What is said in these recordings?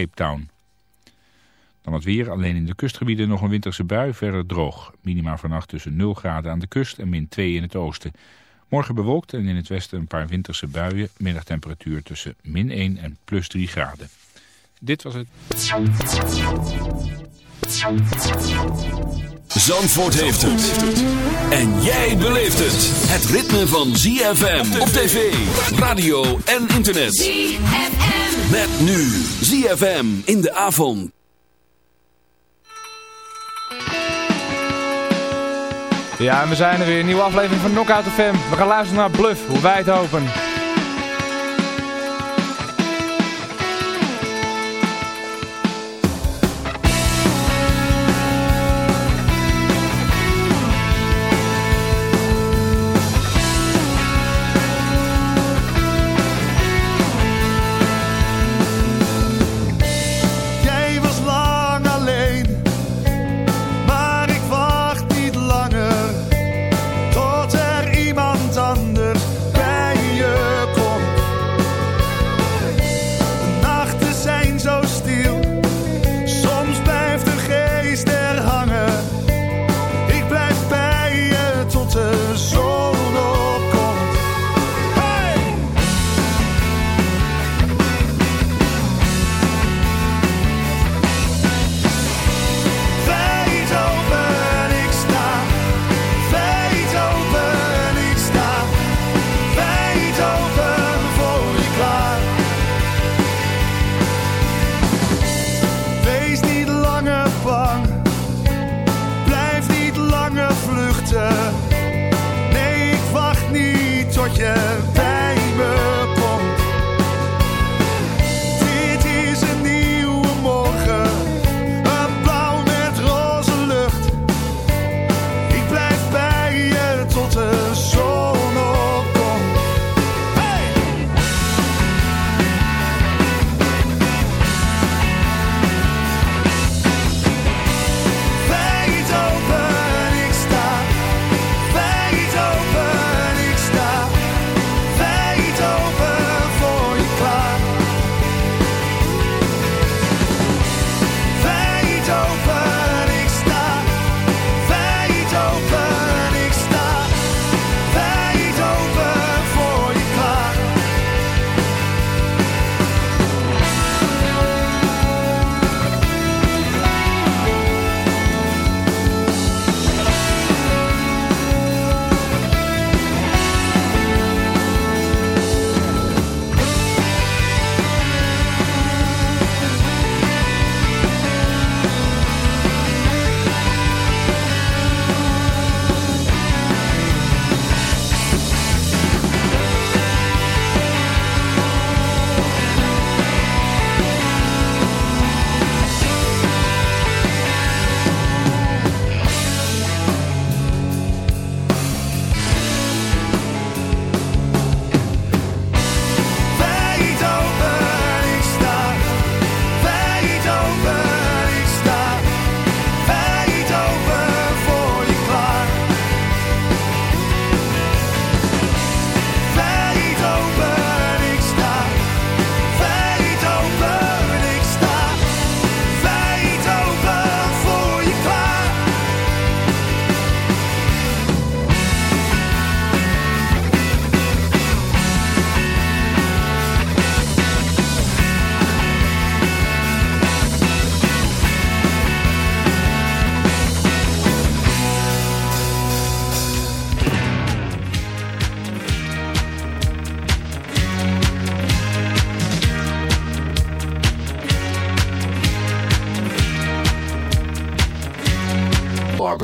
Cape Town. Dan het weer, alleen in de kustgebieden nog een winterse bui, verder droog. Minima vannacht tussen 0 graden aan de kust en min 2 in het oosten. Morgen bewolkt en in het westen een paar winterse buien. Middagtemperatuur tussen min 1 en plus 3 graden. Dit was het. Zandvoort heeft het. En jij beleeft het. Het ritme van ZFM op tv, radio en internet. ZFM. Met nu ZFM in de avond. Ja, we zijn er weer. Nieuwe aflevering van Knockout FM. We gaan luisteren naar Bluff, hoe wij het hopen.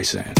Streisand.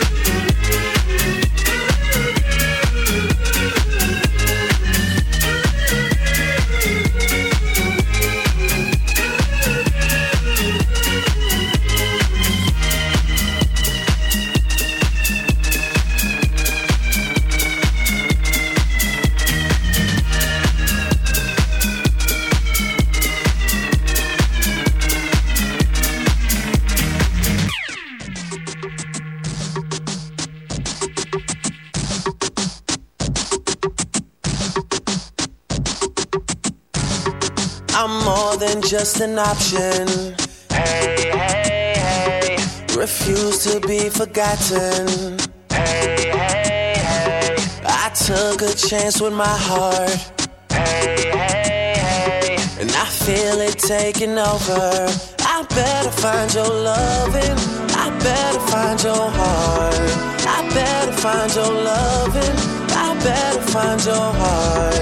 Just an option. Hey, hey, hey. Refuse to be forgotten. Hey, hey, hey. I took a chance with my heart. Hey, hey, hey. And I feel it taking over. I better find your loving. I better find your heart. I better find your loving. I better find your heart.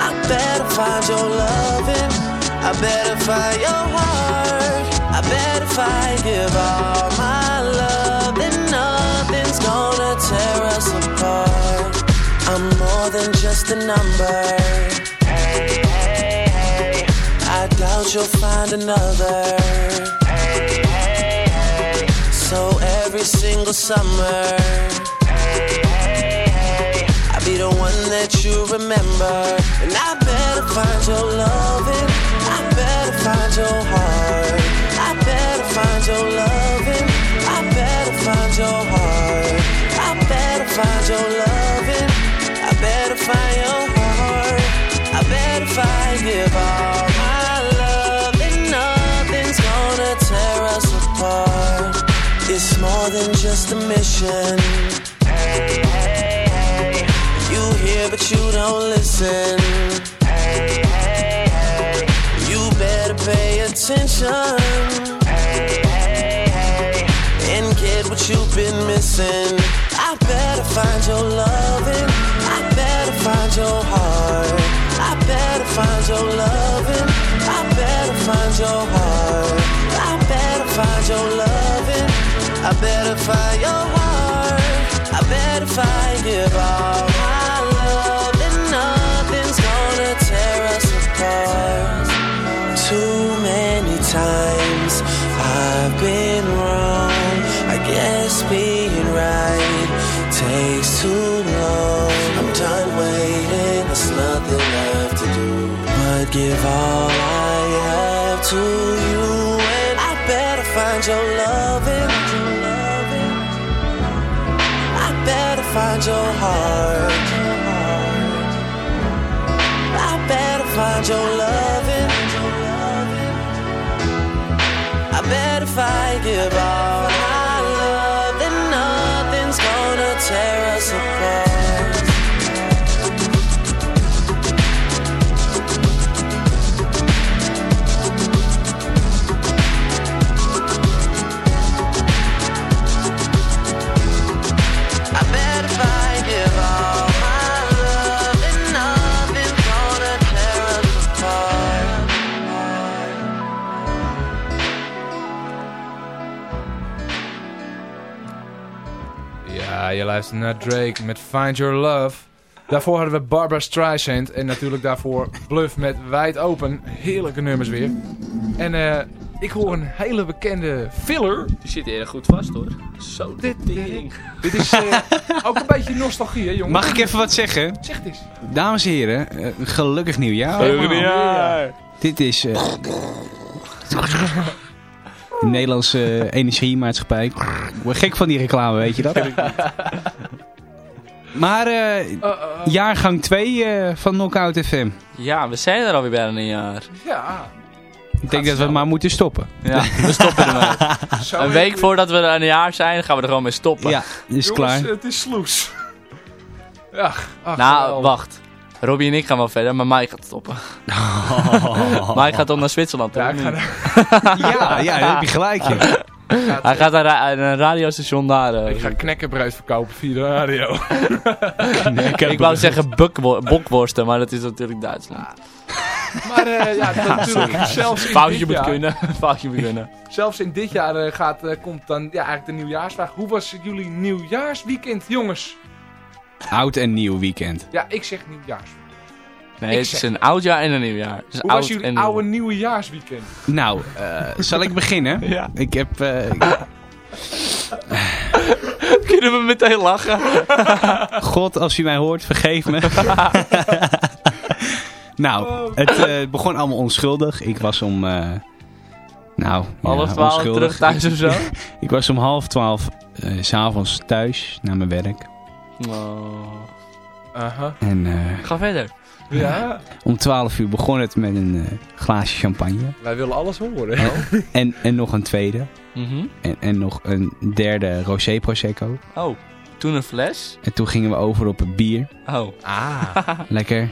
I better find your loving. I better find your heart. I better if I give all my love, then nothing's gonna tear us apart. I'm more than just a number. Hey, hey, hey. I doubt you'll find another. Hey, hey, hey. So every single summer. Be the one that you remember. And I better find your loving. I better find your heart. I better find your loving. I better find your heart. I better find your loving. I better find your heart. I better find give all my love. And nothing's gonna tear us apart. It's more than just a mission. Hey. Hear but you don't listen. Hey, hey, hey. You better pay attention. Hey, hey, hey. And get what you've been missing. I better find your loving. I better find your heart. I better find your loving. I better find your heart. I better find your loving. I better find your heart. I better find give all give all I have to you. And I better find your loving. I better find your heart. I better find your loving. I bet if I give all Luistert naar Drake met Find Your Love. Daarvoor hadden we Barbara Streisand. En natuurlijk daarvoor Bluff met Wijd Open. Heerlijke nummers weer. En eh, ik hoor een hele bekende filler. Die zit erg goed vast hoor. Zo, dit ding. Dit is eh, ook een beetje nostalgie, hè jongen? Mag ik even wat zeggen? Zeg het eens. Dames en heren, eh, gelukkig nieuwjaar. Gelukkig nieuwjaar. Dit is... Nederlandse energiemaatschappij. Ik word gek van die reclame, weet je dat? Maar eh, jaargang 2 eh, van Knockout FM. Ja, we zijn er alweer bijna een jaar. Ja. Ik denk dat we maar moeten stoppen. Ja, we stoppen ermee. Een week voordat we er een jaar zijn, gaan we er gewoon mee stoppen. Ja, is klaar. Het is sloes. Ja, ach, Nou, wacht. Robbie en ik gaan wel verder, maar Mike gaat stoppen. Mike gaat dan naar Zwitserland, toch? Ja, ik ga Niet? Ja, ja, daar heb je gelijk. Hij gaat naar ra- een radiostation daar. eh. Ik ga knekkenbruid verkopen via de radio. ik wou zeggen bokworsten, maar dat is natuurlijk Duitsland. Maar eh, ja, dat natuurlijk zelfs in, Foutje dit moet jaar, kunnen. Foutje moet kunnen. zelfs in dit jaar eh, gaat, eh, komt dan ja, eigenlijk de nieuwjaarsvraag. Hoe was jullie nieuwjaarsweekend, jongens? Oud en nieuw weekend. Ja, ik zeg nieuwjaars. Nee, Ik het is zeg- een oud jaar en een nieuw jaar. Het is Hoe oud was jullie en oude nieuwjaarsweekend? Nou, eh, zal ik beginnen? Ja. Ik heb... eh, Kunnen we meteen lachen? God, als u mij hoort, vergeef me. nou, het eh, begon allemaal onschuldig. Ik was om... eh, nou, ja, Half twaalf onschuldig. terug thuis of zo? Ik was om half twaalf eh, s s'avonds thuis naar mijn werk. Oh. Aha. En eh, Ga verder. Ja, om twaalf uur begon het met een eh, glaasje champagne. wij willen alles horen. En, en nog een tweede. Mhm. En, en nog een derde rosé prosecco. Oh, toen een fles? En toen gingen we over op het bier. Oh. Ah. Lekker.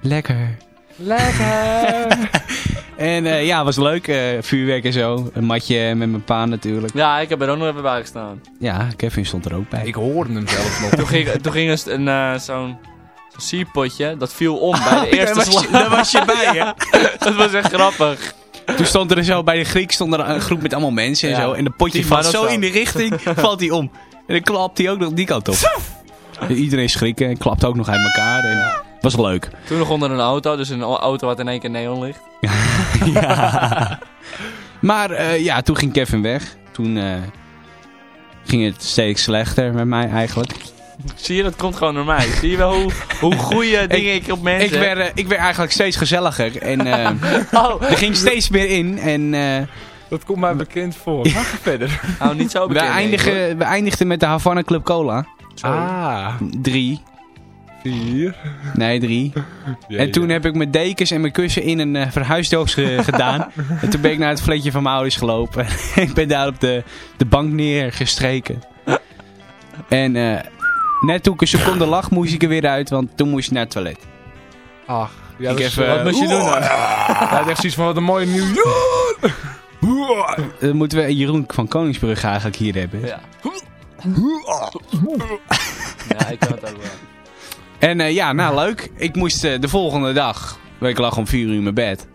Lekker. Lekker. En eh, ja, was leuk. eh, vuurwerk en zo. Een matje met mijn pa natuurlijk. Ja, ik heb er ook nog even bij gestaan. Ja, Kevin stond er ook bij. ik hoorde hem zelfs nog. Toen ging, toen ging een, een, eh, zo'n zo'n sierpotje, dat viel om bij de eerste daar, was je, slag. daar was je bij, hè? Dat was echt grappig. Toen stond er zo bij de Griek stond er een groep met allemaal mensen en Ja. zo. En de potje valt zo zo. in de richting, valt hij om. En dan klapt hij ook nog die kant op. En Iedereen schrikken en klapt ook nog uit elkaar. En was leuk. Toen nog onder een auto, dus een auto wat in één keer neon ligt. ja. Maar eh, ja, toen ging Kevin weg. Toen eh, ging het steeds slechter met mij eigenlijk. Zie je, dat komt gewoon door mij. Zie je wel hoe, hoe goede dingen ik, op mensen Ik werd, eh, ik werd eigenlijk steeds gezelliger. En eh, Oh, er ging steeds meer in. En eh, Dat komt mij bekend voor. Ga verder. nou, niet zo we, bekend. hoor. eindigen, we eindigden met de Havana Club Cola. Ah. Drie. Vier. Nee, drie. En toen heb ik mijn dekens en mijn kussen in een eh, verhuisdoos ge- gedaan. En toen ben ik naar het vleetje van mijn ouders gelopen. ik ben daar op de, de bank neergestreken. En eh, net toen ik een seconde lag, moest ik er weer uit, want toen moest ik naar het toilet. Ach. Ja, Ik eh, wat moest je doen dan? Is echt zoiets van wat een mooie nieuwjaar. Dan moeten we Jeroen van Koningsbrug eigenlijk hier hebben. Ja. ja, ik kan het ook wel. En eh, ja, nou leuk. Ik moest eh, de volgende dag, ik lag om vier uur in mijn bed.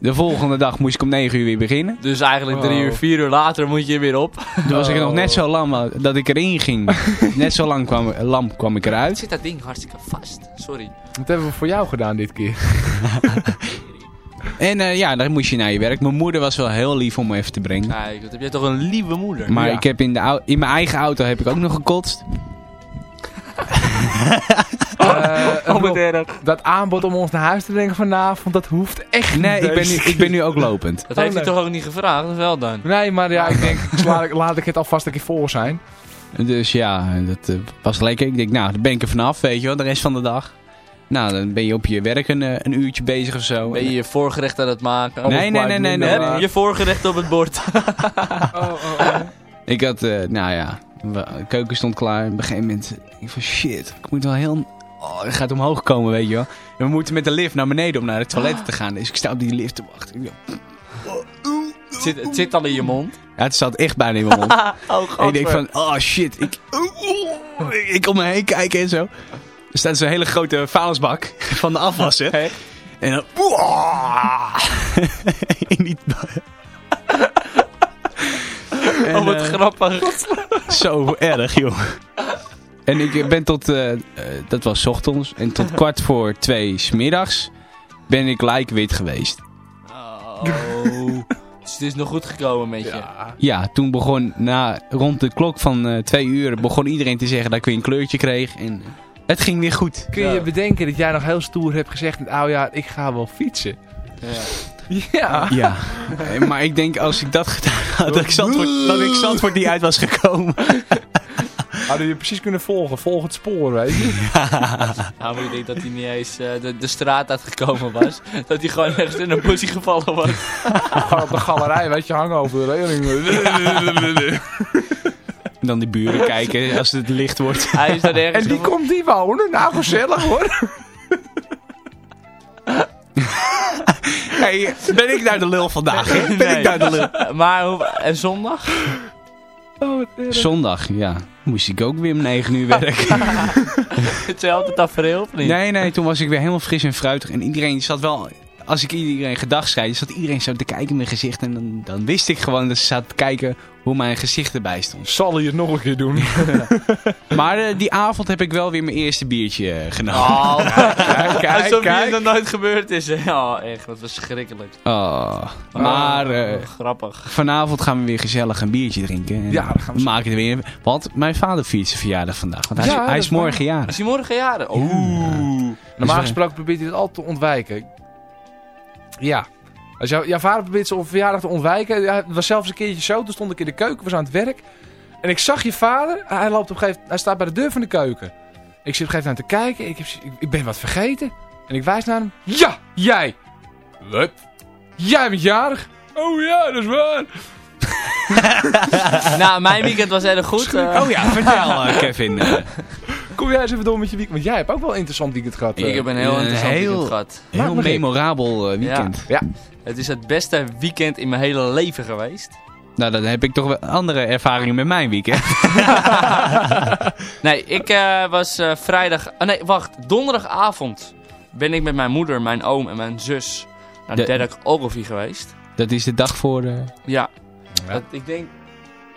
De volgende dag moest ik om 9 uur weer beginnen. Dus eigenlijk drie Wow. uur, vier uur later moet je weer op. Toen was ik nog net zo lam dat ik erin ging. net zo lang kwam, lam kwam ik eruit. Zit dat ding hartstikke vast. Sorry. Wat hebben we voor jou gedaan dit keer? En eh, ja, dan moest je naar je werk. Mijn moeder was wel heel lief om me even te brengen. Kijk, wat heb jij toch een lieve moeder. Maar Ja. ik heb in, de, in mijn eigen auto heb ik ook nog gekotst. Eh, Oh, wat Rob, erg. dat aanbod om ons naar huis te brengen vanavond, dat hoeft echt niet. Nee, ik ben, nu, ik ben nu ook lopend. Dat Oh, heeft hij nee. toch ook niet gevraagd? Of wel dan? Nee, maar ja, ik denk, laat ik, laat ik het alvast een keer voor zijn. Dus ja, dat eh, was lekker. Ik denk, nou, dan ben ik er vanaf, weet je wel, de rest van de dag. Nou, dan ben je op je werk een, eh, een uurtje bezig of zo. Ben je je voorgerecht aan het maken? Oh, Nee, nee, nee, nee, nee. Heb je voorgerecht op het bord? Oh, oh, oh. Ik had, eh, nou ja, de keuken stond klaar. Op een gegeven moment, ik van shit, ik moet wel heel... Oh, het gaat omhoog komen, weet je wel. En we moeten met de lift naar beneden om naar het toilet te gaan. Dus ik sta op die lift te wachten. Het, zit, het zit al in je mond. Ja, het zat echt bijna in mijn mond. Oh, en ik denk van, oh shit. Ik, ik om me heen kijken en zo. Er staat zo'n hele grote vuilnisbak van de afwassen. En dan... in die... En, Oh, wat eh, grappig. Zo erg, joh. En ik ben tot, eh, eh, dat was ochtends, en tot kwart voor twee smiddags ben ik lijkwit geweest. Oh. Dus het is nog goed gekomen met je. Ja, toen begon, na, rond de klok van eh, twee uur, begon iedereen te zeggen dat ik weer een kleurtje kreeg. En het ging weer goed. Kun je Ja. bedenken dat jij nog heel stoer hebt gezegd oude jaar, ik ga wel fietsen. Ja. Ja. Ja. Maar ik denk als ik dat gedaan had, dat ik Zandvoort, dat ik Zandvoort niet uit was gekomen. Hadden je precies kunnen volgen. Volg het spoor, weet je. Nou, maar ik denk dat hij niet eens eh, de, de straat uitgekomen was. dat hij gewoon ergens in een busje gevallen was. Gewoon op de galerij, weet je, hangen over de reling. En dan die buren kijken als het licht wordt. Hij is daar ergens... En die komt die wonen. Nou, gezellig hoor. Hey, ben ik nou de lul vandaag? hè? Ben Nee. ik nou de lul? Maar hoe, en zondag? Zondag, ja. Moest ik ook weer om 9 uur werken. Hetzelfde tafereel of niet? Nee, nee, toen was ik weer helemaal fris en fruitig. En iedereen zat wel... Als ik iedereen gedag zei, zat iedereen zo te kijken in mijn gezicht. En dan, dan wist ik gewoon dat ze zaten te kijken hoe mijn gezicht erbij stond. Zal hij het nog een keer doen? Maar eh, die avond heb ik wel weer mijn eerste biertje eh, genomen. Oh, Kijk, kijk, alsof kijk. het nog nooit gebeurd is. hè. Oh, echt, wat verschrikkelijk. Oh. Maar eh, Oh, grappig. vanavond gaan we weer gezellig een biertje drinken. En Ja, dat gaan we zo. maken er weer. Want mijn vader viert zijn verjaardag vandaag. Want hij, Ja, is, hij dat is is morgen jarig. Is hij morgen jaren? Oeh. Normaal gesproken probeert hij het altijd te ontwijken. Ja. Als jou, jouw vader probeert zijn verjaardag te ontwijken. Ja, het was zelfs een keertje zo. Toen stond ik in de keuken, was aan het werk. En ik zag je vader. Hij, loopt op een gegeven, hij staat bij de deur van de keuken. Ik zit op een gegeven moment te kijken. Ik, heb, ik, ik ben wat vergeten. En ik wijs naar hem. Ja, jij. Wat? Jij bent jarig. Oh ja, dat is waar. nou, mijn weekend was heel goed. eh. Oh ja, vertel eh, Kevin. Eh, Kom jij eens even door met je weekend. Want jij hebt ook wel een interessant weekend gehad. eh. ik heb een heel Een interessant heel- weekend gehad. heel memorabel weekend. Ja. Het is het beste weekend in mijn hele leven geweest. Nou, dan heb ik toch wel andere ervaringen met mijn weekend. Nee, ik eh, was eh, vrijdag... Oh nee, wacht. Donderdagavond ben ik met mijn moeder, mijn oom en mijn zus naar De- Derek Ogilvie geweest. Dat is de dag voor de... Ja. Dat, ik denk...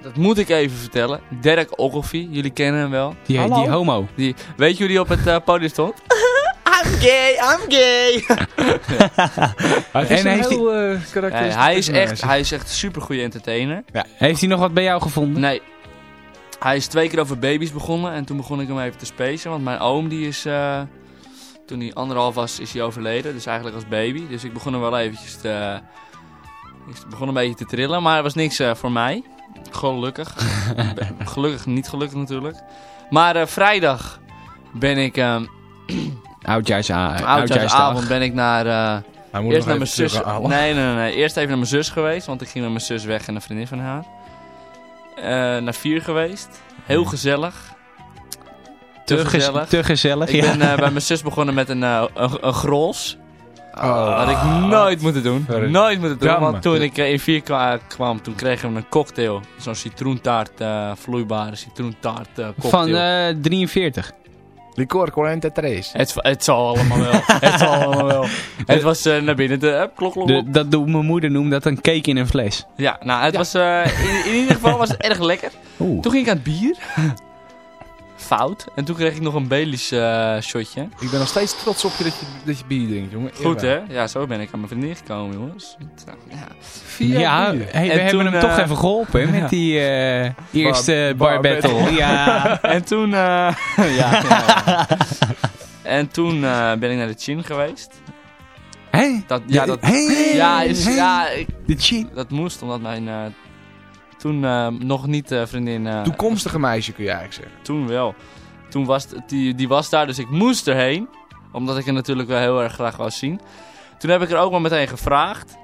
Dat moet ik even vertellen. Derek Ogilvie, jullie kennen hem wel. Die, Hallo? die homo. Die, weet je hoe die op het eh, podium stond? I'm gay, I'm gay. Hij is En een heeft heel eh, Nee, karakteristisch hij, is echt, hij is echt een supergoeie entertainer. Heeft hij nog wat bij jou gevonden? Nee. Hij is twee keer over baby's begonnen en toen begon ik hem even te spacen. Want mijn oom die is, eh, toen hij anderhalf was, is hij overleden. Dus eigenlijk als baby. Dus ik begon hem wel eventjes te, ik begon een beetje te trillen. Maar het was niks eh, voor mij. Gelukkig. Gelukkig, niet gelukkig natuurlijk. Maar eh, vrijdag ben ik, eh Oudjaarsa oudjaarsavond oudjaarsdag. ben ik naar... eh, Hij moet Eerst naar mijn zus. Nee, nee, nee, nee. Eerst even naar mijn zus geweest, want ik ging met mijn zus weg en een vriendin van haar. Eh, naar vier geweest. Heel gezellig. Te, Te, gez- gezellig. te gezellig, ik ja. ben eh, bij mijn zus begonnen met een, eh een, een grols. Oh. Had ik nooit moeten doen. Sorry. Nooit moeten doen. Want toen ik in vier kwa- kwam, toen kregen we een cocktail. Zo'n citroentaart, eh, vloeibare citroentaart cocktail. Van eh 43. Licor 43. het, het zal allemaal wel. het zal allemaal wel. Het was eh, naar binnen. De, eh, klok, klok, klok. De, dat doet mijn moeder noemt dat een cake in een fles. Ja, nou, het was, eh, in, in ieder geval was het erg lekker. Oeh. Toen ging ik aan het bier. Fout. En toen kreeg ik nog een Baileys eh, shotje. Ik ben nog steeds trots op je dat je, dat je bier drinkt, jongen. Goed hè? Ja, zo ben ik aan mijn vriendin gekomen, jongens. Ja. Vier Ja, hey, we En hebben toen, hem eh, toch even geholpen met die eh, eerste Bar- bar, bar battle. Ja. En toen... eh, ja, ja, ja. En toen eh, ben ik naar de Chin geweest. Hé? Dat, ja, dat, Hey, ja, is, hey. ja ik- De chin. dat moest omdat mijn... toen eh, nog niet eh, vriendin... eh, Toekomstige meisje kun je eigenlijk zeggen. Toen wel. Toen was het- die, die was daar, dus ik moest erheen. Omdat ik er natuurlijk wel heel erg graag wou zien. Toen heb ik er ook maar meteen gevraagd.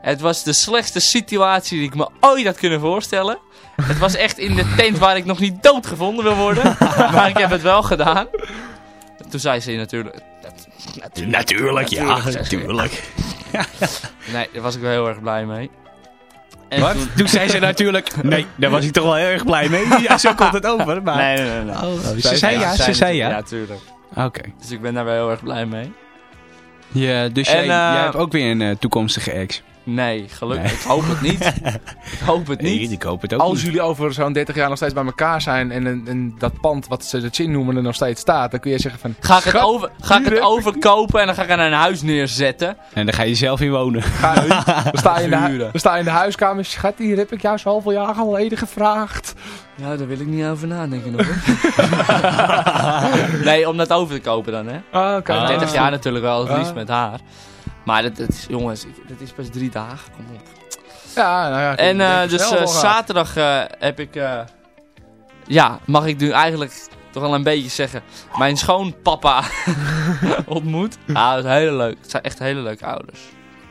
Het was de slechtste situatie die ik me ooit had kunnen voorstellen. Het was echt in de tent waar ik nog niet doodgevonden wil worden. maar ik heb het wel gedaan. Toen zei ze natuurlijk... Natuurlijk, ja. Natuurlijk. Nee, daar was ik wel heel erg blij mee. En Wat? toen- Toen zei ze natuurlijk... Nee, daar was ik toch wel heel erg blij mee. Ja, zo komt het over. Maar... Nee, nee, nee. nee. Oh, ze zei ja, ze zei ja. Ja, tuurlijk. Oké. Dus ik ben daar wel heel erg blij mee. Ja, dus En, jij, eh, jij hebt ook weer een eh, toekomstige ex. Nee, gelukkig. Nee. Ik hoop het niet. ik hoop het niet. ik hoop het ook Als niet. jullie over zo'n 30 jaar nog steeds bij elkaar zijn en, en, en dat pand wat ze de chin noemen er nog steeds staat, dan kun je zeggen van... Ga ik, het, "Schat, over, ga ik het overkopen en dan ga ik er een huis neerzetten. En daar ga je zelf in wonen. Ga, dan, sta je in de, dan sta je in de huiskamer. Schat, hier heb ik jou zoveel jaar geleden gevraagd. Ja, daar wil ik niet over nadenken nog. nee, om dat over te kopen dan, hè. Ah, oké. Ah. 30 jaar natuurlijk wel, het liefst Ah. met haar. Maar dat, dat is, jongens, ik- dat is pas drie dagen. Kom op. Ja, nou ja. En eh, dus eh, zaterdag eh, heb ik... eh, ja, mag ik nu eigenlijk toch wel een beetje zeggen... Mijn schoonpapa ontmoet. Ah, dat is hele leuk. Het zijn echt hele leuke ouders.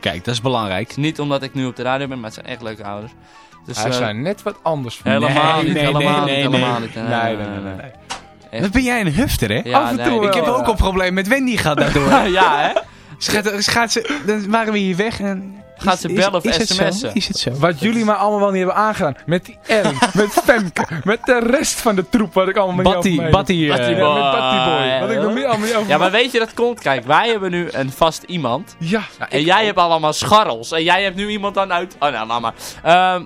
Kijk, dat is belangrijk. Niet omdat ik nu op de radio ben, maar het zijn echt leuke ouders. Dus, Hij zijn net wat anders van helemaal niet, nee, helemaal niet, nee, helemaal niet. Nee, nee, nee, nee. ben jij een hufter, hè? Ja, Af en nee, toe, ik Ik heb ook een probleem met Wendy gehad daardoor. ja, hè? Ze gaat, ze gaat ze, dan waren we hier weg en... Gaat Is- ze is- bellen of is het zo? sms'en? Is het zo? Wat jullie maar allemaal wel niet hebben aangedaan. Met die Erwin, met Femke, met de rest van de troep. Wat ik allemaal Batty, jou Batty, Batty eh, boy. Ja, met Batty Boy. Wat ik nog meer allemaal niet over... Ja, maar weet je, dat komt. Kijk, wij hebben nu een vast iemand. Ja, nou, En jij hebt allemaal scharrels. En jij hebt nu iemand dan uit... Oh, nou, laat maar. Ehm,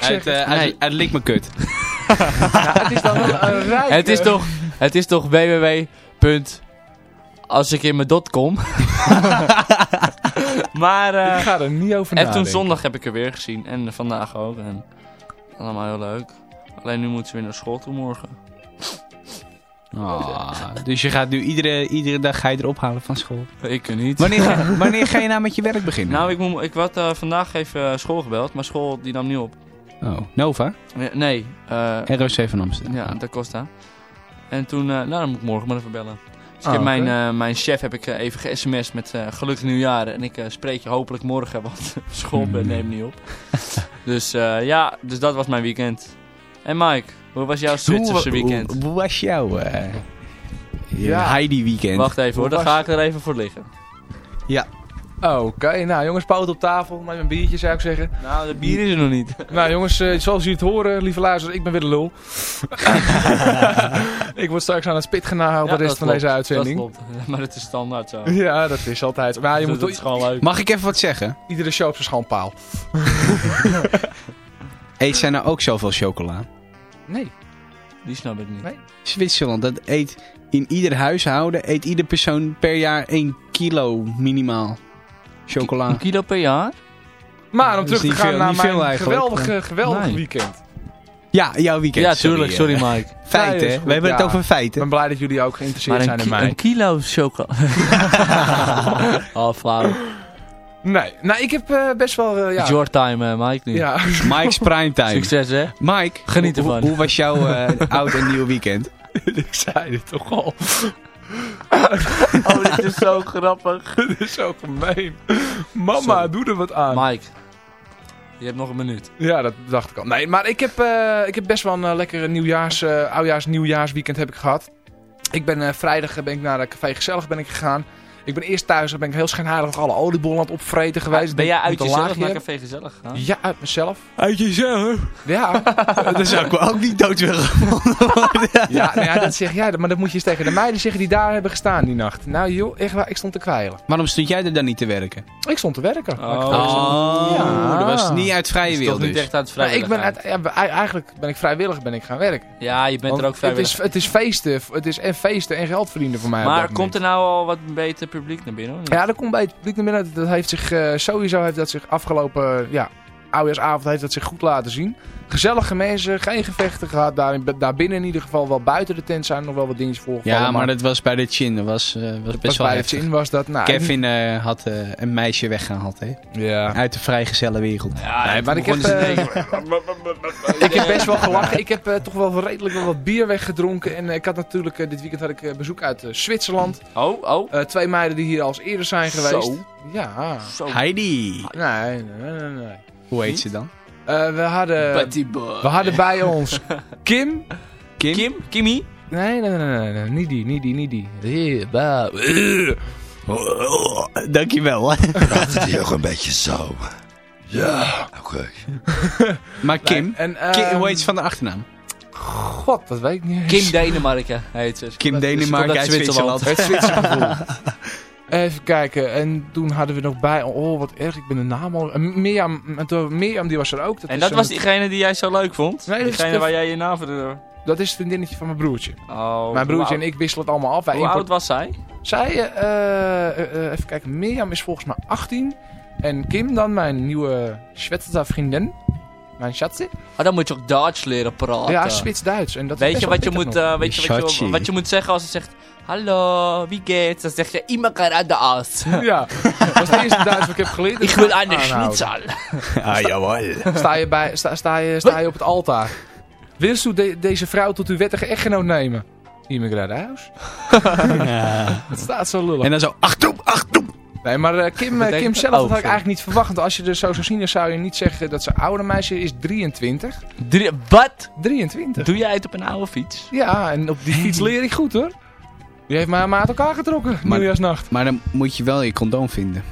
uit, eh, het. Nee. uit Lik me kut. Ja, het is dan wel een rijke... het is toch... Het is toch www. Als ik in mijn dot kom. maar... eh, Ik ga er niet over en nadenken. toen zondag heb ik er weer gezien. En eh, vandaag ook. En allemaal heel leuk. Alleen nu moet ze weer naar school toe morgen. Ah, dus je gaat nu iedere, iedere dag ga je erop halen van school. Ik niet. Wanneer ga, wanneer ga je nou met je werk beginnen? Nou, ik, moet, ik had eh, vandaag even eh, school gebeld. Maar school die nam niet op. Oh, Nova? Nee, Nee. eh, ROC van Amsterdam. Ja, Da Costa. En toen, eh, nou dan moet ik morgen maar even bellen. Dus Ah, ik heb mijn, eh, mijn chef heb ik eh, even ge-sms met eh, gelukkig nieuwjaar. En ik eh, spreek je hopelijk morgen, want school Hmm. neemt niet op. dus eh, ja, dus dat was mijn weekend. En Mike, hoe was jouw Zwitserse weekend? Hoe, hoe was jouw eh, Ja. Heidi weekend? Wacht even hoor, dan ga ik er even voor liggen. Oh, Oké, nou jongens, poot op tafel. Met een biertje zou ik zeggen. Nou, de bier is er nog niet. Nou jongens, eh, zoals jullie het horen, lieve luisteraars, ik ben weer de lul. ik word straks aan het spit genaald Ja, de rest dat van klopt, deze uitzending. Dat klopt, maar het is standaard zo. Ja, dat is altijd. Maar je Dus moet dat is gewoon leuk. Mag ik even wat zeggen? iedere show op zijn schandpaal. Eet zij nou ook zoveel chocola? Nee. Die snap ik niet. Nee. Zwitserland, dat eet in ieder huishouden, eet ieder persoon per jaar 1 kilo minimaal chocola. Een kilo per jaar? Maar om terug te gaan veel- naar mijn eigenlijk. geweldige, geweldige Nee. weekend. Ja, jouw weekend. Ja, tuurlijk. Sorry, eh, Mike. Feiten, hè? We hebben het over Ik feiten. ben blij dat jullie ook geïnteresseerd zijn in mij. een kilo chocola. oh, flauw. Nee, nou ik heb eh, best wel... eh, ja, It's your time, Mike, nu. ja. Mike's primetime. Succes, hè? Mike, Geniet ervan. Hoe, hoe was jouw eh, oud en nieuw weekend? ik zei dit toch al. Oh, dit is zo grappig. dit is zo gemeen. Mama, Sorry. doe er wat aan. Mike, je hebt nog een minuut. Ja, dat dacht ik al. Nee, maar ik heb, eh, ik heb best wel een eh, lekkere nieuwjaars, eh oudjaars, nieuwjaarsweekend heb ik gehad. Ik ben vrijdag ben ik naar de Café Gezellig ben ik gegaan. Ik ben eerst thuis, dan ben ik heel schijnheilig nog alle oliebollen aan het opvreten geweest. ben jij uit jezelf naar. Café Gezellig gegaan? Ja, uit mezelf. Uit jezelf? Ja, Dat zou ik wel ook niet dood willen worden. ja, nou ja dat zeg jij, maar dat moet je eens tegen de meiden zeggen die daar hebben gestaan die nacht. Nou joh, echt waar, ik stond te kwijlen. Waarom stond jij er dan niet te werken? Ik stond te werken. Oh. het. Oh, Ja. dat was niet uit vrije wil toch niet dus. echt uit Maar ik ben vrijwilligheid? uit, ja, e- eigenlijk ben ik vrijwillig ben ik gaan werken. Ja, je bent Want er ook het vrijwillig. is, het is feesten, het is en feesten en geld verdienen voor mij. maar komt er nou al wat beter publiek? Ja, dat komt bij het publiek naar binnen. Dat heeft zich eh, sowieso heeft dat zich afgelopen ja, oudejaarsavond heeft dat zich goed laten zien. Gezellige mensen, geen gevechten gehad. Daar, daar binnen in ieder geval wel buiten de tent zijn nog wel wat dingetjes voorgevallen. Ja, maar dat was bij de Chin. Dat was, eh, was was best wel bij heftig. zin was dat. Nou, Kevin eh, had eh, een meisje weggehaald, hè? Ja. Uit de vrijgezelle wereld. Ja, Nee, maar ik heb, ik heb best wel gelachen. Ik heb eh, toch wel redelijk wel wat bier weggedronken. En ik had natuurlijk, dit weekend had ik eh, bezoek uit Zwitserland. Oh, oh. Eh, twee meiden die hier als eerder zijn geweest. Zo. Ja. Zo. Heidi. Nee, nee, nee, nee. Hoe heet ze dan? Eh, we, hadden, boy. we hadden bij ons Kim. Kim? Kim? Kimmy? Nee, nee, nee, nee, nee, niet die, niet die, niet die. Dankjewel. Praat het hier een beetje zo. Ja, oké. maar Kim? En, Kim, ehm, hoe heet ze van de achternaam? God, dat weet ik niet eens. Kim Denemarken heet ze. Kim Denemarken komt uit Zwitserland. Het Zwitserse gevoel. Even kijken, en toen hadden we nog bij, oh wat erg, ik ben de naam al. Mirjam, die was er ook. En dat een- was diegene die jij zo leuk vond? Nee, dat is diegene de- waar jij je naam voor... Dat is het vriendinnetje van mijn broertje. Oh, mijn broertje en ik wisselen het allemaal af. Wij Hoe import- oud was zij? Zij, eh, eh, eh, even kijken, Mirjam is volgens mij 18. En Kim dan, mijn nieuwe Zwitserse vriendin. Mijn schatje. Oh, dan moet je ook Duits leren praten. Ja, Zwits-Duits. En dat is Weet je wat je moet, eh, weet je wat je, wat je moet zeggen als ze zegt... Hallo, wie geht's? Dan zeg je immer gerade aus. Ja, dat is het eerste Duits wat ik heb geleerd. Ik wil een Aanhouden. schnitzel. Ah, jawel. Sta je, bij, sta, sta, je, sta je op het altaar. Wilst u de- deze vrouw tot uw wettige echtgenoot nemen? Hier me huis. Het staat zo lullig. En dan zo, achtung, achtung. Nee, maar eh, Kim, eh, Kim zelf dat had ik eigenlijk niet verwacht. Want als je er zo zou zien, dan zou je niet zeggen dat ze oude meisje is 23. Drie- Wat? 23? Doe jij het op een oude fiets? Ja, en op die fiets leer ik goed hoor. Die heeft mij maar uit elkaar getrokken, Maar- nieuwjaarsnacht. Maar dan moet je wel je condoom vinden.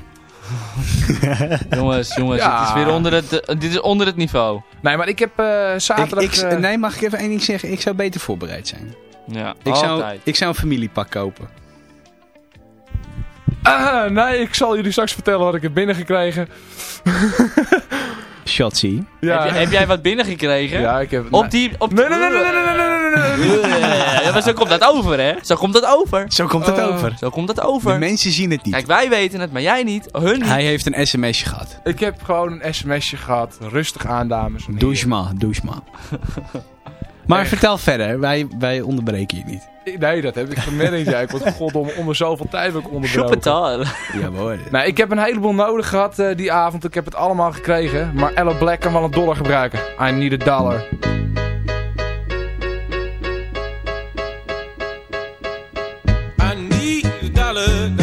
jongens, jongens, Ja. het is weer onder het, eh, dit is onder het niveau. Nee, maar ik heb eh, zaterdag... ik, eh, nee, mag ik even één ding zeggen? Ik zou beter voorbereid zijn. Ja, Ik zou, altijd. ik zou een familiepak kopen. Ah, nee, ik zal jullie straks vertellen wat ik heb binnengekregen. Shotty, Ja. Heb, jij wat binnengekregen? Ja, ik heb... Op die... Op nee, nee, nee, nee, nee, nee, nee, nee. Ja, maar zo komt dat over, hè? Zo komt dat over. Zo komt dat over. Zo komt dat over. De mensen zien het niet. Kijk, wij weten het, maar jij niet. Hun. Hij heeft een sms'je gehad. Ik heb gewoon een sms'je gehad. Rustig aan, dames en heren. Douche. Maar Echt. vertel verder, wij, wij onderbreken je niet. Nee, dat heb ik gemerkt. Ja, ik word godom onder zoveel tijd ook onderbroken. Schoppetal. Jawel. Nee, ik heb een heleboel nodig gehad eh, die avond. Ik heb het allemaal gekregen. Maar Ella Black kan wel een dollar gebruiken. I need a dollar. I need a dollar,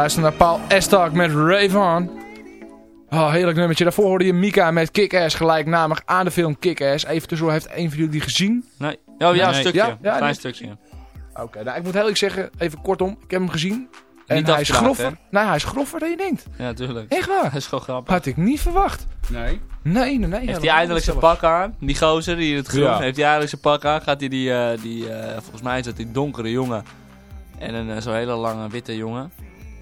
Luistert naar Paul Estak met Ravon. Oh, heerlijk nummertje. Daarvoor hoorde je Mika met Kick-Ass gelijknamig aan de film Kick-Ass. Even tussendoor, heeft een van jullie die gezien? Nee. Oh ja, een Nee. stukje. Ja? Ja, Klein nee. stukje. Oké, nou ik moet heel eerlijk zeggen, even kortom, ik heb hem gezien. En Niet hij is groffer. hè? Nee, hij is groffer dan je denkt. Ja, tuurlijk. Echt waar? Dat is gewoon grappig. Had ik niet verwacht. Nee. Nee, nee, nee. Heeft hij eindelijk zijn pak aan? Die gozer die het groen. Ja. Heeft hij eindelijk zijn pak aan? Gaat hij die, eh, die eh, volgens mij is dat die donkere jongen. En een eh, zo'n hele lange witte jongen.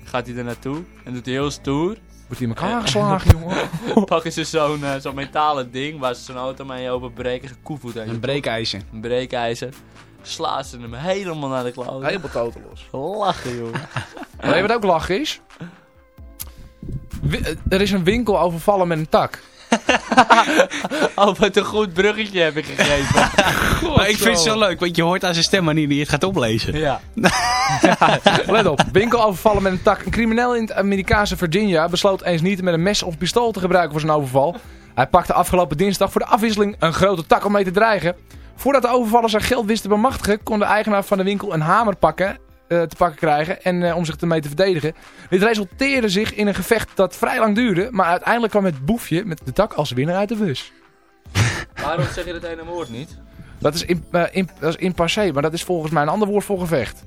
Gaat hij er naartoe en doet hij heel stoer. Wordt hij in elkaar geslagen, jongen? Pakken ze zo'n eh, zo'n metalen ding waar ze zijn auto mee openbreken. Zijn koevoet je Een breekijzer. een breekijzer. Slaan ze hem helemaal naar de klauwen. Helemaal totelos. Lachen, jongen. Weet je wat ook lachen is? Wi- eh, er is een winkel overvallen met een tak. oh, wat een goed bruggetje heb ik gegeven. Maar ik vind het zo leuk, want je hoort aan zijn stem wanneer hij het gaat oplezen. ja. Let op, winkel overvallen met een tak. Een crimineel in het Amerikaanse Virginia besloot eens niet met een mes of pistool te gebruiken voor zijn overval. Hij pakte afgelopen dinsdag voor de afwisseling een grote tak om mee te dreigen. Voordat de overvallers zijn geld wisten te bemachtigen, kon de eigenaar van de winkel een hamer pakken, eh, te pakken krijgen en eh, om zich ermee te verdedigen. Dit resulteerde zich in een gevecht dat vrij lang duurde, maar uiteindelijk kwam het boefje met de tak als winnaar uit de bus. Waarom zeg je dat ene woord niet? Dat is in, eh, in, dat is in passé, maar dat is volgens mij een ander woord voor gevecht.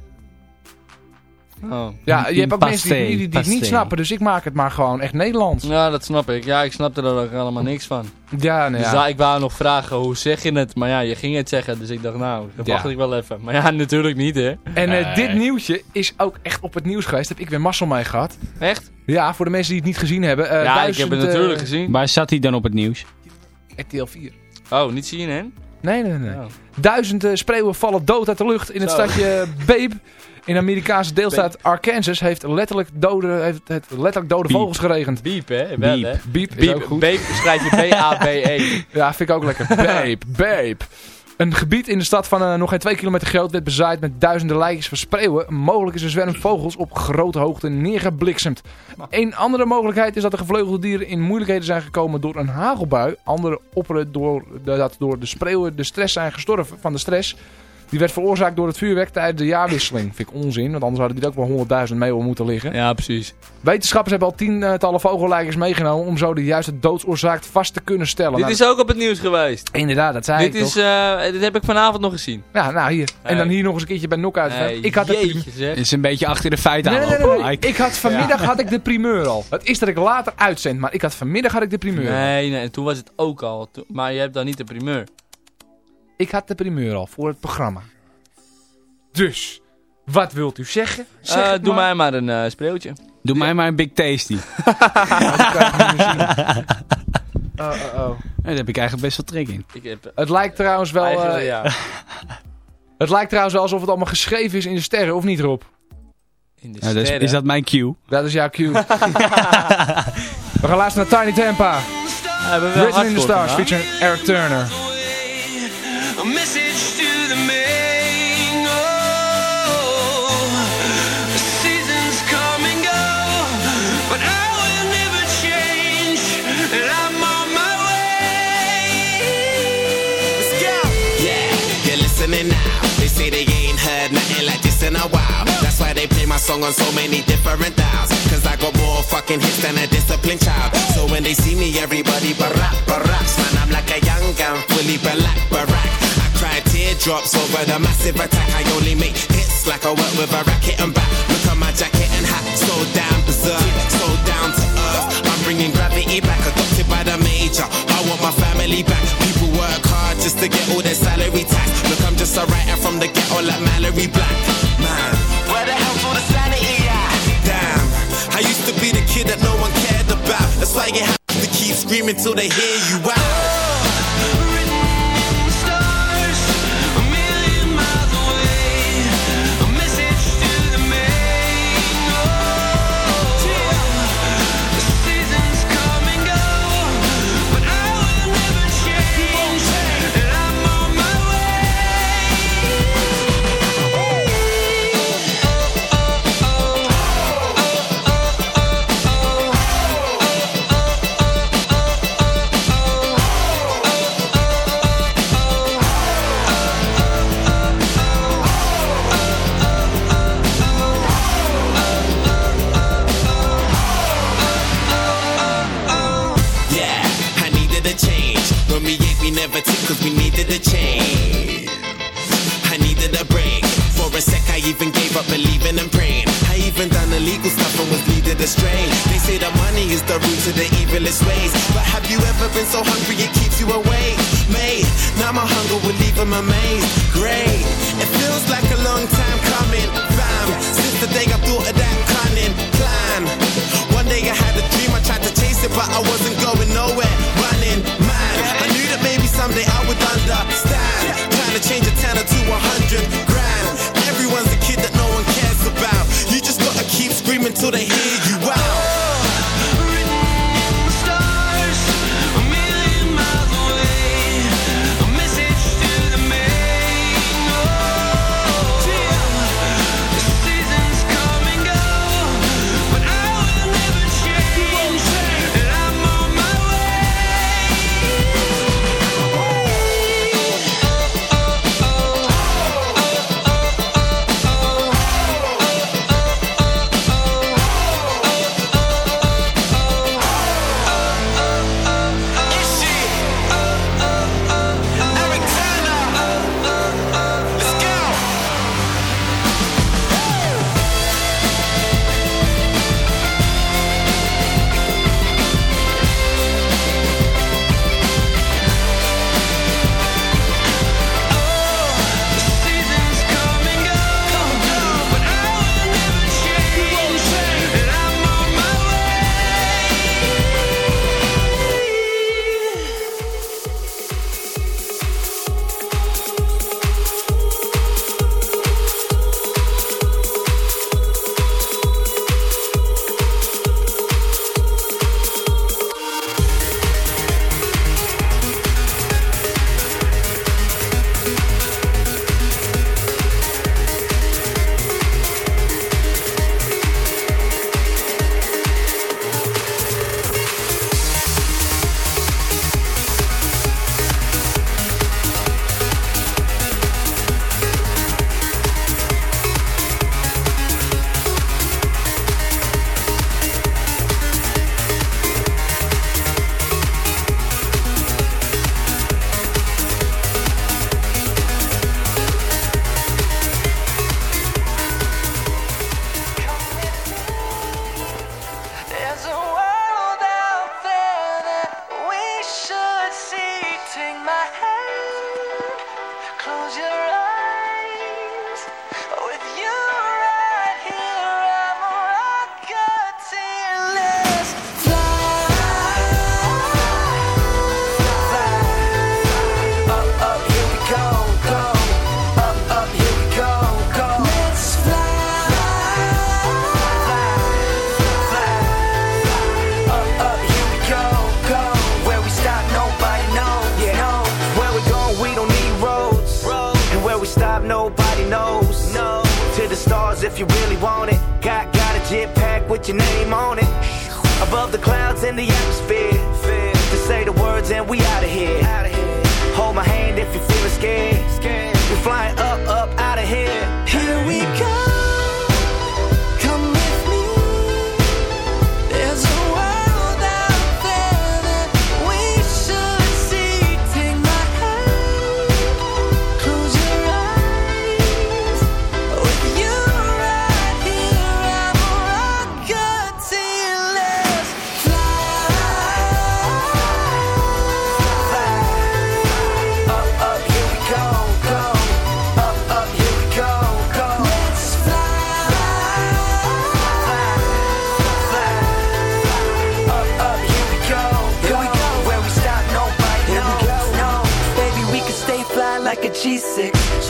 Oh. Ja, je hebt ook mensen die, die, die het niet snappen, dus ik maak het maar gewoon echt Nederlands. Ja, dat snap ik. Ja, ik snapte er ook helemaal niks van. Ja, nee, Dus ja. ja, ik wou nog vragen, hoe zeg je het? Maar ja, je ging het zeggen, dus ik dacht, nou, dat Ja. wacht ik wel even. Maar ja, natuurlijk niet, hè? En eh, dit nieuwtje is ook echt op het nieuws geweest. Heb ik weer mazzel mee gehad. Echt? Ja, voor de mensen die het niet gezien hebben. eh, ja, ik heb het eh, natuurlijk gezien. Waar zat hij dan op het nieuws? RTL 4. Oh, niet zien, hè? Nee, nee, nee. Oh. Duizend eh, spreeuwen vallen dood uit de lucht in het stadje Babe. In de Amerikaanse deelstaat Arkansas heeft letterlijk dode, heeft het letterlijk dode vogels geregend. Biep, hè? Wel, Biep. hè? Beep ook goed. Beep schrijf je B-A-B-E. Ja, vind ik ook lekker. Babe, babe. Een gebied in de stad van eh, nog geen twee kilometer groot werd bezaaid met duizenden lijkjes van spreeuwen. Mogelijk is een zwerm vogels op grote hoogte neergebliksemd. Een andere mogelijkheid is dat de gevleugelde dieren in moeilijkheden zijn gekomen door een hagelbui. Andere opperen door, dat door de spreeuwen de stress zijn gestorven van de stress. Die werd veroorzaakt door het vuurwerk tijdens de jaarwisseling. Vind ik onzin, want anders hadden die er ook wel 100.000 mee moeten liggen. Ja, precies. Wetenschappers hebben al tientallen vogellijkers meegenomen om zo de juiste doodsoorzaak vast te kunnen stellen. Dit Nou, is ook op het nieuws geweest. Inderdaad, dat zei Dit, ik is, toch? eh, dit heb ik vanavond nog gezien. Ja, nou hier. En dan hier nog eens een keertje bij Knockout. Hey, ik had jeetje, zeg. is een beetje achter de feiten Nee, aan. nee, nee. Ik had vanmiddag had ik de primeur al. Het is dat ik later uitzend, maar ik had vanmiddag had ik de primeur. Nee, nee, en toen was het ook al. Maar je hebt dan niet de primeur. Ik had de primeur al voor het programma. Dus, wat wilt u zeggen? Zeg Eh, doe maar. mij maar een eh, spreeuwtje. Doe mij maar een Big Tasty. Oh, oh, oh. Daar heb ik eigenlijk best wel trek in. Ik heb, eh, Het lijkt trouwens wel... eh, ja. Het lijkt trouwens wel alsof het allemaal geschreven is in de sterren, of niet Rob? In de sterren. is dat mijn cue? Dat is jouw cue. We gaan luisteren naar Tiny Tampa. Ja, we hebben wel Written in the Stars, featuring Eric Turner. A message to the main. Oh, the seasons come and go, but I will never change, and I'm on my way. Let's go. Yeah, you're listening now. They say they ain't heard nothing like this in a while. They play my song on so many different dials. Cause I got more fucking hits than a disciplined child. So when they see me, everybody barack, baracks. Man, I'm like a young gun, fully black, barack. I cry teardrops over the massive attack. I only make hits like I work with a racket and back. Look at my jacket and hat, so damn berserk, so down to earth. I'm bringing gravity back, adopted by the major. I want my family back. People work hard just to get all their salary tax. Look, I'm just a writer from the ghetto like Mallory Black. Where the sanity? Damn, I used to be the kid that no one cared about. That's why you have to keep screaming till they hear you out. Cause we needed a change. I needed a break. For a sec, I even gave up believing and praying. I even done illegal stuff and was leaded astray. They say that money is the root to the evilest ways. But have you ever been so hungry it keeps you awake? Mate, now my hunger will leave them amazed. Great, it feels like a long time coming. Fam, since the day I thought of that cunning plan. One day I had a dream, I tried to chase it, but I wasn't going nowhere. Someday I would understand. Trying to change a tenner to a hundred grand. Everyone's a kid that no one cares about. You just gotta keep screaming till they hear you out. Your name on it. Above the clouds in the atmosphere. To say the words and we out of here. Hold my hand if you're feeling scared. We're flying up, up, out of here.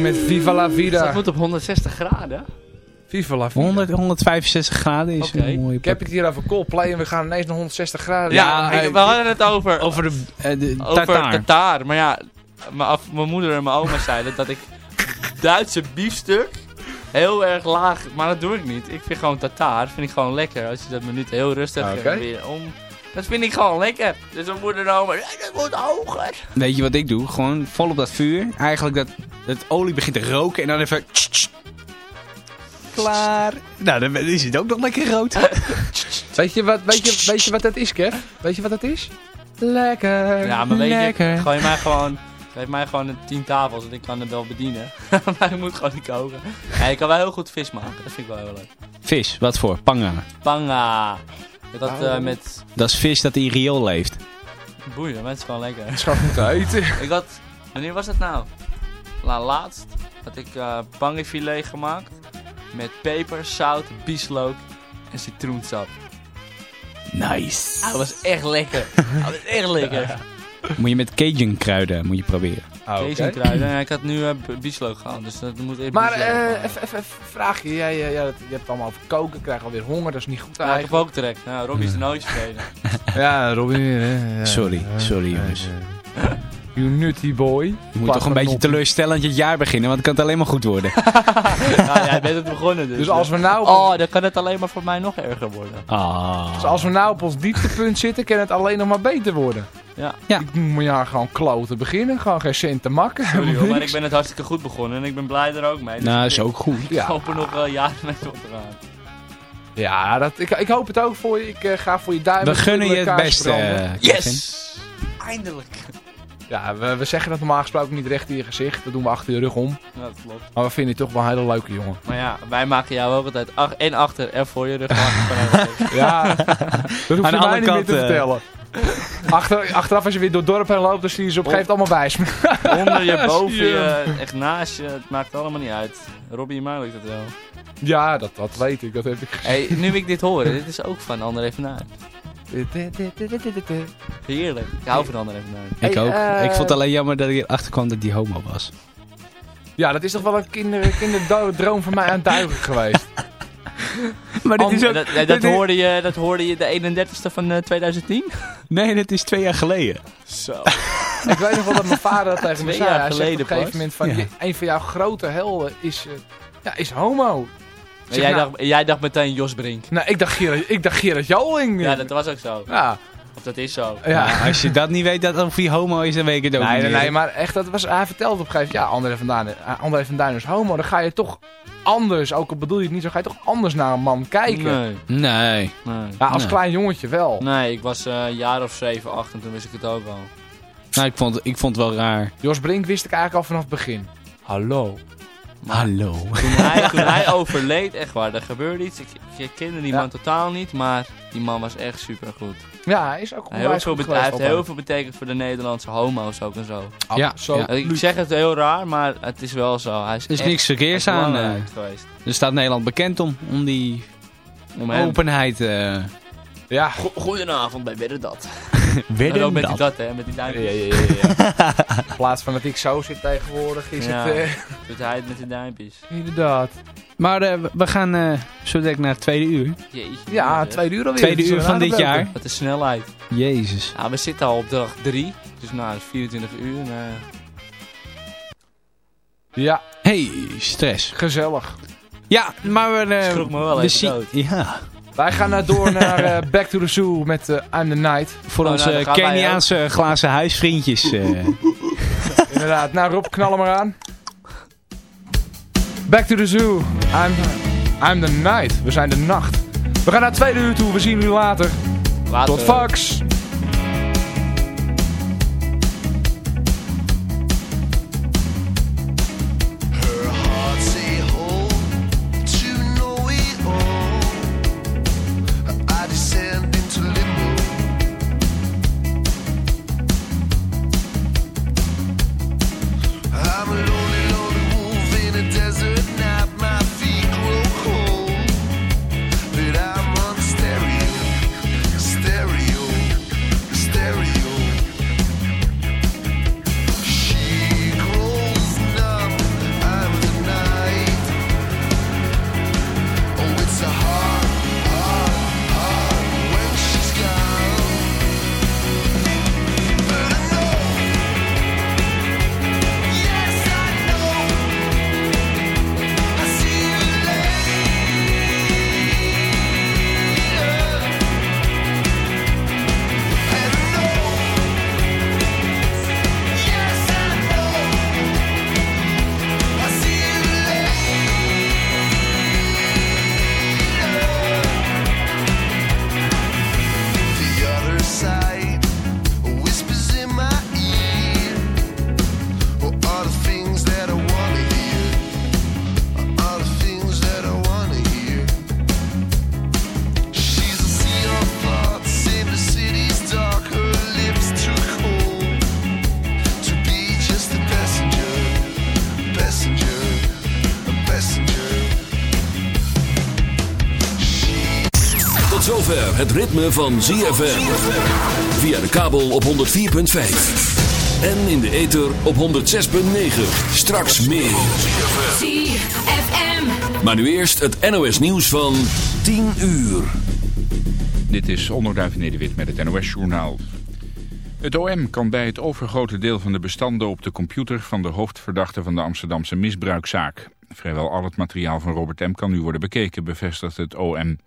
Met Viva la Vida. Dus dat moet op 160 graden. Viva la Vida. 100, 165 graden is een mooie Ik heb het hier over Coldplay en we gaan ineens naar 160 graden. Ja, ja we hadden het over... Over de, uh, de over Maar ja, mijn moeder en mijn oma zeiden dat ik Duitse biefstuk heel erg laag... Maar dat doe ik niet. Ik vind gewoon Tatar. vind ik gewoon lekker. Als je dat minuut heel rustig ah, okay. weer om... Dat vind ik gewoon lekker. Dus mijn moeder en oma, "Nee, dat moet hoger. Weet je wat ik doe? Gewoon vol op dat vuur. Eigenlijk dat het olie begint te roken en dan even... Klaar. Nou, dan is het ook nog lekker rood. Weet je wat, weet je, weet je wat dat is, Kev? Weet je wat dat is? Lekker. Ja, maar weet lekker. je, gooi mij gewoon... Geef mij gewoon een tien tafels en ik kan het wel bedienen. maar ik moet gewoon niet koken. Ja, ik kan wel heel goed vis maken, dat vind ik wel heel leuk. Vis, wat voor? Panga. Panga. Oh. eh, met Dat is vis dat in riool leeft. boeien, het is gewoon lekker. Het is gewoon goed te eten. Ik had, wanneer was dat nou? La, laatst had ik eh pangefilet gemaakt met peper, zout, bieslook en citroensap. Nice. Dat was echt lekker. Dat was echt lekker. Moet je met Cajun kruiden moet je proberen. Ah, oké. Deze kruiden. Ja, ik had nu eh, b- bieslook gehad, dus dat moet even Maar eh, even, even, even een vraagje. Jij, eh, ja, dat- je hebt het allemaal over koken, krijg alweer honger, dat is niet goed Ja, ik heb ook trek. Ja, Robbie is de nooit vergeten. Ja, hè, ja. Sorry, sorry jongens. You nutty boy. Je moet toch een beetje teleurstellend het jaar beginnen, want het kan het alleen maar goed worden. ja, jij bent het begonnen dus. Dus als we nou... Oh, dan kan het alleen maar voor mij nog erger worden. Ah. Dus als we nou op ons dieptepunt zitten, kan het alleen nog maar beter worden. Ja. Ja. Ik moet ja gewoon kloten beginnen, gewoon geen cent te makken. Sorry hoor, maar ik ben het hartstikke goed begonnen en ik ben blij er ook mee. Dus Nou, ik- is ook goed. Ik hoop er nog wel jaren mee door te gaan. Ja, dat, ik, ik hoop het ook voor je. Ik eh, ga voor je duim. We gunnen je het beste. Yes! Eindelijk. Ja, we, we zeggen dat normaal gesproken niet recht in je gezicht. Dat doen we achter je rug om. Ja, dat klopt. Maar we vinden je toch wel een hele leuke jongen. Maar ja, wij maken jou ook altijd ach en achter en voor je rug maken. Ja, dat hoef je mij niet meer te kanten. vertellen. Achter, achteraf als je weer door het dorp heen loopt, dan zie je ze op een gegeven moment allemaal bij me. Onder je, boven je echt naast je. Het maakt allemaal niet uit. Robbie en mij lukt het wel. Ja, dat, dat weet ik. Dat heb ik gezien. Hey, nu ik dit hoor, dit is ook van André van Duin. Heerlijk. Ik hou van van Duin. Ik Hey, ook. eh, Ik vond het alleen jammer dat ik erachter kwam dat die homo was. Ja, dat is toch wel een kinder, kinderdroom van mij aan het duigen geweest. Maar An- dat, dat, dat hoorde je, dat hoorde je de 31ste van eh, 2010? Nee, dat is twee jaar geleden. Zo. ik weet nog wel dat mijn vader dat tegen me Twee zei. jaar Hij zegt op geleden een gegeven moment van, Ja. "Je- een van jouw grote helden is, eh, ja, is homo. Zeg, jij, nou, dacht, jij dacht meteen Jos Brink. nou, ik dacht Gerard, ik dacht Gerard Joling. Ja, dat was ook zo. ja. Of dat is zo. ja. Nou, als je dat niet weet dat of hij homo is, dan weet ik het ook Nee, niet nee, nee, maar echt, dat was, hij vertelde op een gegeven moment, ja, André van, Duin, eh, André van Duin is homo. Dan ga je toch anders, ook al bedoel je het niet zo, ga je toch anders naar een man kijken. Nee, Nee. nee. Ja, als Nee. klein jongetje wel. Nee, ik was eh, een jaar of 7, 8 en toen wist ik het ook al. Nou, ik vond, ik vond het wel raar. Jos Brink wist ik eigenlijk al vanaf het begin. Hallo. Hallo. Toen hij, toen hij overleed, echt waar, er gebeurde iets. Ik, ik kende die Ja. man totaal niet, maar die man was echt super goed. Ja, hij is ook Heel onwijs veel goed hij heeft heel veel betekend voor de Nederlandse homo's ook en zo. Ja, Zo. ja. Ik zeg het heel raar, maar het is wel zo. Hij is Er is echt niks verkeers aan. eh. geweest. er staat Nederland bekend om, om die Om openheid. eh Ja, Go- Goedenavond bij Wedden Dat. Ook met dat. die dat, hè, met die Ja, duimpjes. ja, ja, ja. In plaats van dat ik zo zit tegenwoordig, is Ja. het... eh, Doet hij het met die duimpjes. inderdaad. Maar eh, we gaan eh, zo direct naar het tweede uur. Jeetje. Ja, tweede uur alweer. Tweede is uur van dit jaar. Wat een snelheid. Jezus. Ja, we zitten al op dag 3. Dus nou, dat is 24 uur. en, Ja, Hey, stress. gezellig. Ja, maar we... eh, Schrok me wel we even dood. Ja, Wij gaan eh, door naar eh, Back to the Zoo met eh, I'm the Night. voor Oh, onze nou, wij Keniaanse glazen huisvriendjes. eh. Inderdaad. Nou Rob, knal hem maar aan. Back to the Zoo. I'm, I'm the Night. We zijn de nacht. We gaan naar het tweede uur toe. We zien jullie later. later. Tot fax. Het ritme van ZFM. Via de kabel op 104.5. En in de ether op 106.9. Straks meer. ZFM. Maar nu eerst het NOS nieuws van 10 uur. Dit is Onderduif Nederwit met het NOS Journaal. Het OM kan bij het overgrote deel van de bestanden op de computer van de hoofdverdachte van de Amsterdamse misbruikzaak. Vrijwel al het materiaal van Robert M. kan nu worden bekeken, bevestigt het OM.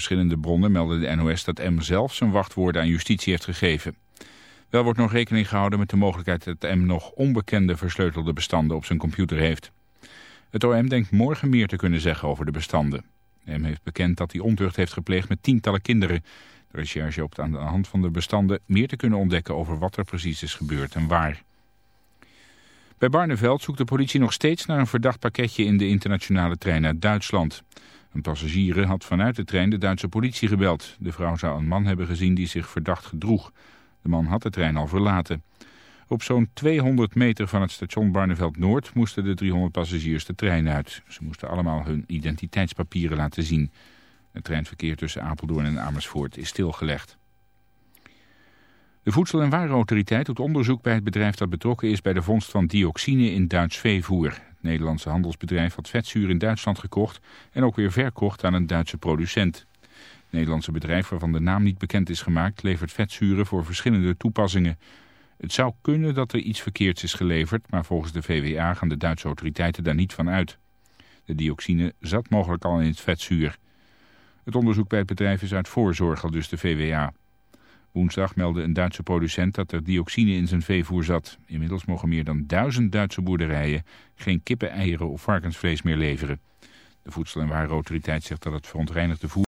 Verschillende bronnen melden de NOS dat M zelf zijn wachtwoorden aan justitie heeft gegeven. Wel wordt nog rekening gehouden met de mogelijkheid dat M nog onbekende versleutelde bestanden op zijn computer heeft. Het OM denkt morgen meer te kunnen zeggen over de bestanden. M heeft bekend dat hij ontucht heeft gepleegd met tientallen kinderen. De recherche hoopt aan de hand van de bestanden meer te kunnen ontdekken over wat er precies is gebeurd en waar. Bij Barneveld zoekt de politie nog steeds naar een verdacht pakketje in de internationale trein uit Duitsland. Een passagier had vanuit de trein de Duitse politie gebeld. De vrouw zou een man hebben gezien die zich verdacht gedroeg. De man had de trein al verlaten. Op zo'n 200 meter van het station Barneveld-Noord moesten de 300 passagiers de trein uit. Ze moesten allemaal hun identiteitspapieren laten zien. Het treinverkeer tussen Apeldoorn en Amersfoort is stilgelegd. De Voedsel- en Warenautoriteit doet onderzoek bij het bedrijf dat betrokken is bij de vondst van dioxine in Duits veevoer. Nederlandse handelsbedrijf had vetzuur in Duitsland gekocht en ook weer verkocht aan een Duitse producent. Het Nederlandse bedrijf waarvan de naam niet bekend is gemaakt levert vetzuren voor verschillende toepassingen. Het zou kunnen dat er iets verkeerds is geleverd, maar volgens de VWA gaan de Duitse autoriteiten daar niet van uit. De dioxine zat mogelijk al in het vetzuur. Het onderzoek bij het bedrijf is uit voorzorg, al dus de VWA. Woensdag meldde een Duitse producent dat er dioxine in zijn veevoer zat. Inmiddels mogen meer dan duizend Duitse boerderijen geen kippen, eieren of varkensvlees meer leveren. De Voedsel- en Warenautoriteit zegt dat het verontreinigde voer